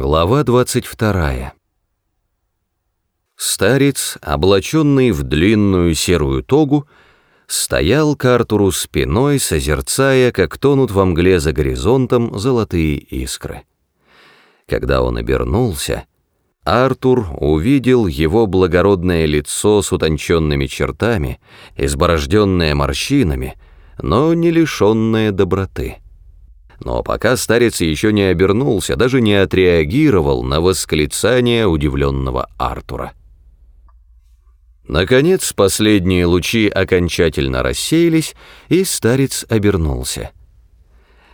Глава 22. Старец, облаченный в длинную серую тогу, стоял к Артуру спиной, созерцая, как тонут во мгле за горизонтом золотые искры. Когда он обернулся, Артур увидел его благородное лицо с утонченными чертами, изборожденное морщинами, но не лишенное доброты. Но пока старец еще не обернулся, даже не отреагировал на восклицание удивленного Артура. Наконец, последние лучи окончательно рассеялись, и старец обернулся.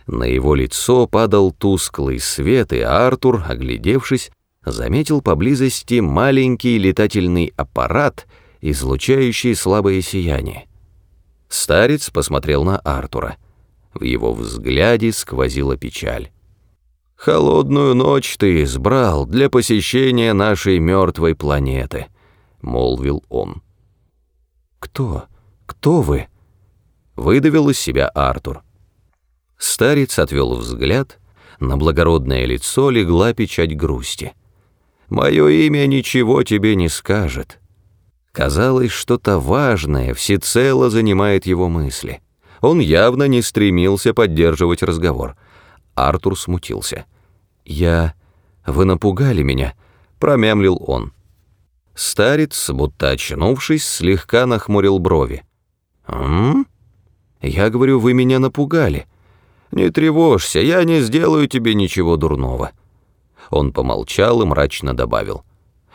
На его лицо падал тусклый свет, и Артур, оглядевшись, заметил поблизости маленький летательный аппарат, излучающий слабое сияние. Старец посмотрел на Артура — в его взгляде сквозила печаль. «Холодную ночь ты избрал для посещения нашей мертвой планеты», — молвил он. «Кто? Кто вы?» — выдавил из себя Артур. Старец отвел взгляд, на благородное лицо легла печать грусти. «Мое имя ничего тебе не скажет». Казалось, что-то важное всецело занимает его мысли. Он явно не стремился поддерживать разговор. Артур смутился. «Я... Вы напугали меня», — промямлил он. Старец, будто очнувшись, слегка нахмурил брови. «М? Я говорю, вы меня напугали. Не тревожься, я не сделаю тебе ничего дурного». Он помолчал и мрачно добавил.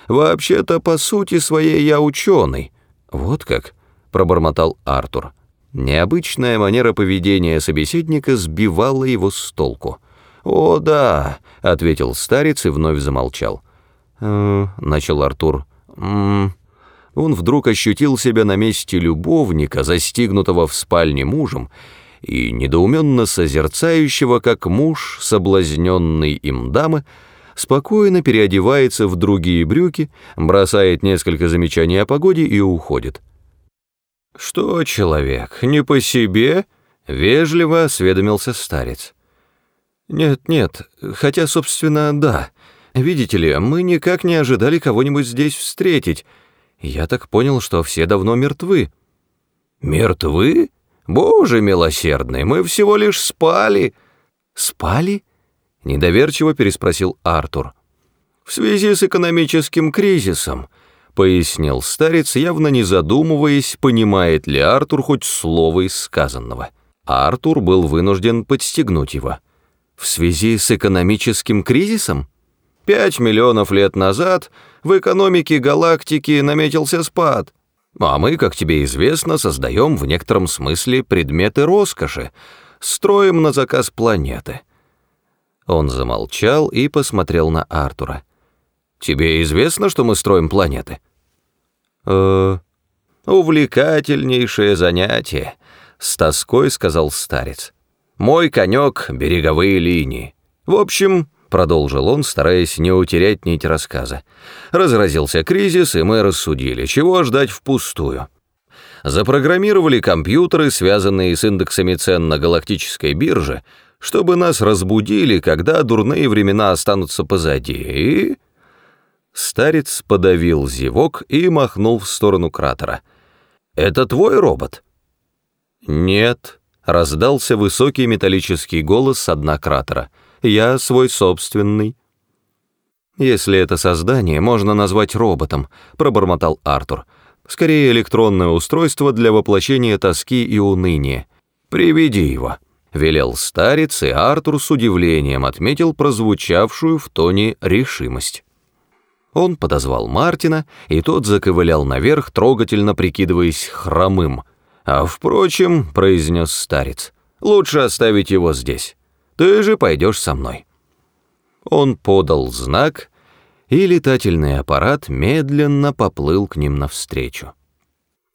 «Вообще-то, по сути своей, я ученый». «Вот как?» — пробормотал Артур. Необычная манера поведения собеседника сбивала его с толку. «О, да», — ответил старец и вновь замолчал. «Э, — начал Артур. «М Он вдруг ощутил себя на месте любовника, застигнутого в спальне мужем, и недоуменно созерцающего, как муж, соблазненный им дамы, спокойно переодевается в другие брюки, бросает несколько замечаний о погоде и уходит. «Что, человек, не по себе?» — вежливо осведомился старец. «Нет, нет, хотя, собственно, да. Видите ли, мы никак не ожидали кого-нибудь здесь встретить. Я так понял, что все давно мертвы». «Мертвы? Боже милосердный, мы всего лишь спали». «Спали?» — недоверчиво переспросил Артур. «В связи с экономическим кризисом», — пояснил старец, явно не задумываясь, понимает ли Артур хоть слово из сказанного. Артур был вынужден подстегнуть его. В связи с экономическим кризисом? Пять миллионов лет назад в экономике галактики наметился спад. А мы, как тебе известно, создаем в некотором смысле предметы роскоши, строим на заказ планеты. Он замолчал и посмотрел на Артура. Тебе известно, что мы строим планеты? Э, увлекательнейшее занятие, с тоской сказал старец. Мой конек — береговые линии. В общем, продолжил он, стараясь не утерять нить рассказа. Разразился кризис, и мы рассудили, чего ждать впустую. Запрограммировали компьютеры, связанные с индексами цен на галактической бирже, чтобы нас разбудили, когда дурные времена останутся позади, и... Старец подавил зевок и махнул в сторону кратера. «Это твой робот?» «Нет», — раздался высокий металлический голос с дна кратера. «Я свой собственный». «Если это создание можно назвать роботом», — пробормотал Артур. «Скорее электронное устройство для воплощения тоски и уныния. Приведи его», — велел старец, и Артур с удивлением отметил прозвучавшую в тоне решимость. Он подозвал Мартина, и тот заковылял наверх, трогательно прикидываясь хромым. «А впрочем», — произнес старец, — «лучше оставить его здесь. Ты же пойдешь со мной». Он подал знак, и летательный аппарат медленно поплыл к ним навстречу.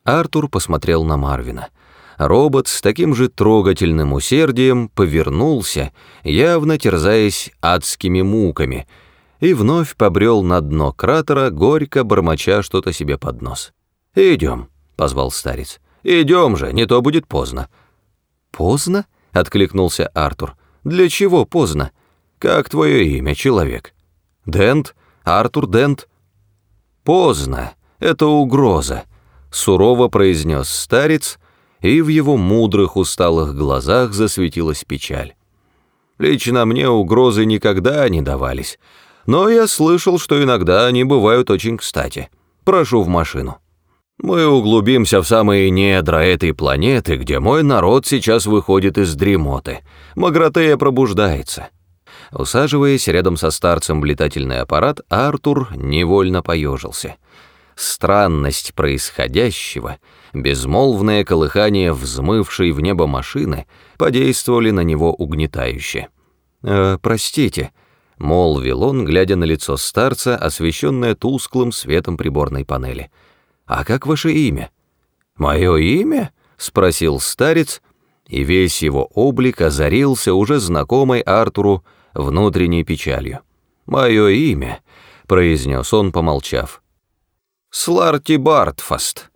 Артур посмотрел на Марвина. Робот с таким же трогательным усердием повернулся, явно терзаясь адскими муками — и вновь побрел на дно кратера, горько бормоча что-то себе под нос. «Идем», — позвал старец. «Идем же, не то будет поздно». «Поздно?» — откликнулся Артур. «Для чего поздно? Как твое имя, человек?» Дент? Артур Дент?» «Поздно, это угроза», — сурово произнес старец, и в его мудрых усталых глазах засветилась печаль. «Лично мне угрозы никогда не давались, но я слышал, что иногда они бывают очень кстати. Прошу в машину». Мы углубимся в самые недра этой планеты, где мой народ сейчас выходит из дремоты. Магратея пробуждается. Усаживаясь рядом со старцем в летательный аппарат, Артур невольно поежился. Странность происходящего, безмолвное колыхание взмывшей в небо машины подействовали на него угнетающе. «Э, «Простите», — молвил он, глядя на лицо старца, освещенное тусклым светом приборной панели — «А как ваше имя?» «Мое имя?» — спросил старец, и весь его облик озарился уже знакомой Артуру внутренней печалью. «Мое имя», — произнес он, помолчав. «Сларти Бартфаст».